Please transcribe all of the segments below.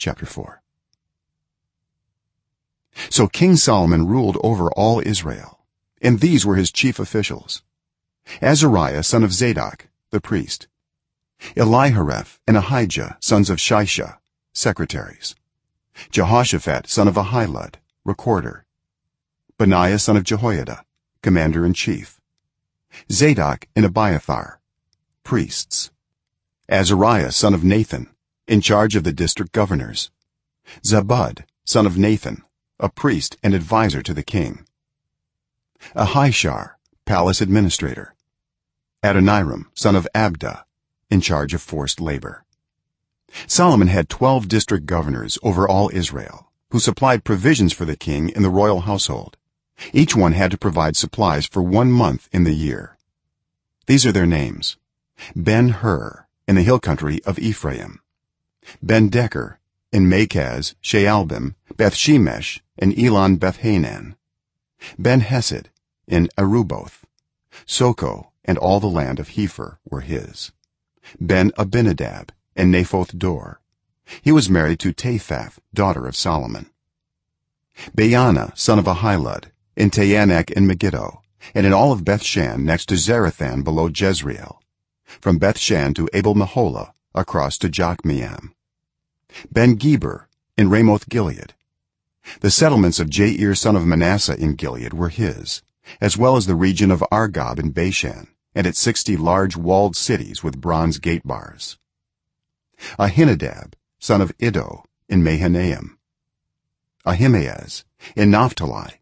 chapter 4 so king solomon ruled over all israel and these were his chief officials. Azariah son of zadok the priest. Elihoreph and ahijah sons of shisha secretaries. Jehoshaphat son of ahilud recorder. Benaiah son of jehoiada commander in chief. Zadok and abiathar priests. Azariah son of nathan in charge of the district governors. Zabad son of nathan a priest and adviser to the king. Ahishar palace administrator. Adoniram son of abda in charge of forced labor. Solomon had 12 district governors over all israel who supplied provisions for the king in the royal household. Each one had to provide supplies for 1 month in the year. These are their names. Ben-hur in the hill country of ephraim ben-deker in makaz shaalbim beth-shemesh and elon bethhanan. Ben-hesed in arubboth. Sokoh and all the land of hepher were his. Ben abinadab and naphoth dor. He was married to taphath daughter of solomon. Baana son of ahilud in taanach and megiddo and in all of bethshan next to zarethan below jezreel. From bethshan to abel meholah across to jokmeam ben geber in ramoth gilead. The settlements of jair son of manasseh in gilead were his as well as the region of argob in bashan and its 60 large walled cities with bronze gate bars. Ahinadab son of iddo in mahanaim. Ahimaaz in naphtali.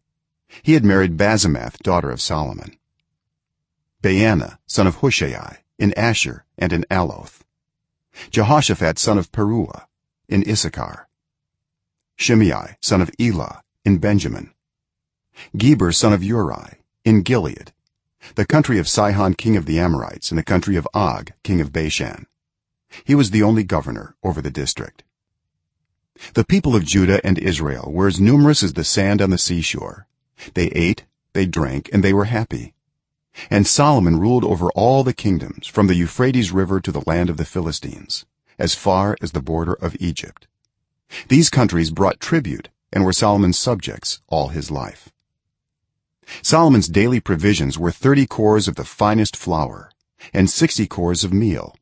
He had married basemath daughter of solomon. Baana son of hushai in asher and in aloth. Jehoshaphat son of paruah in issachar. Shimei son of elah in benjamin. Geber son of uri in gilead. The country of sihon king of the amorites and the country of og king of bashan. He was the only governor over the district. The people of judah and israel were as numerous as the sand on the seashore. They ate they drank and they were happy. And solomon ruled over all the kingdoms from the euphrates river to the land of the philistines as far as the border of egypt. These countries brought tribute and were solomon's subjects all his life. Solomon's daily provisions were 30 cors of the finest flour and 60 cors of meal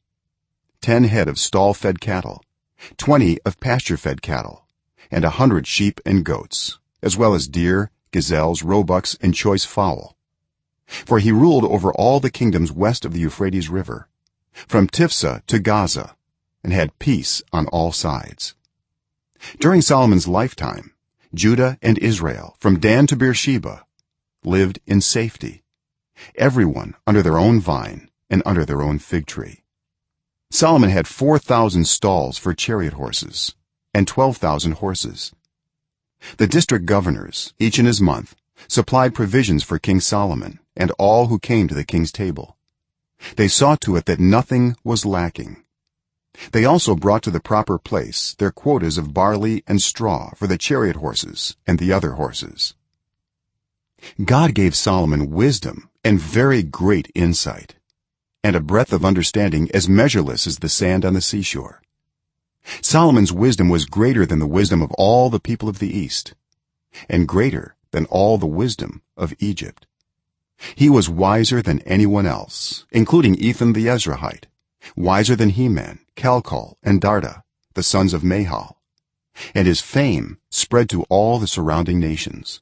10 head of stall-fed cattle 20 of pasture-fed cattle and a 100 sheep and goats as well as deer gazelles roebucks and choice fowl. For he ruled over all the kingdoms west of the euphrates river from tiphsah to gaza and had peace on all sides. During solomon's lifetime judah and israel from dan to beersheba lived in safety everyone under their own vine and under their own fig tree. Solomon had 4000 stalls for chariot horses and 12000 horses. The district governors each in his month supplied provisions for king solomon and all who came to the king's table. They saw to it that nothing was lacking they also brought to the proper place their quotas of barley and straw for the chariot horses and the other horses. God gave solomon wisdom and very great insight and a breadth of understanding as measureless as the sand on the seashore. Solomon's wisdom was greater than the wisdom of all the people of the east and greater than all the wisdom of egypt. He was wiser than anyone else including ethan the ezrahite wiser than heman calkol and darda the sons of mahol. And his fame spread to all the surrounding nations.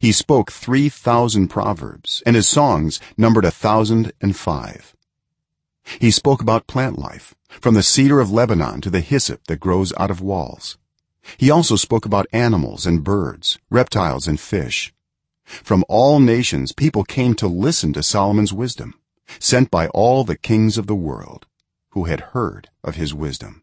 He spoke 3000 proverbs and his songs numbered a 1005 he spoke about plant life from the cedar of lebanon to the hyssop that grows out of walls. He also spoke about animals and birds reptiles and fish. From all nations people came to listen to solomon's wisdom sent by all the kings of the world who had heard of his wisdom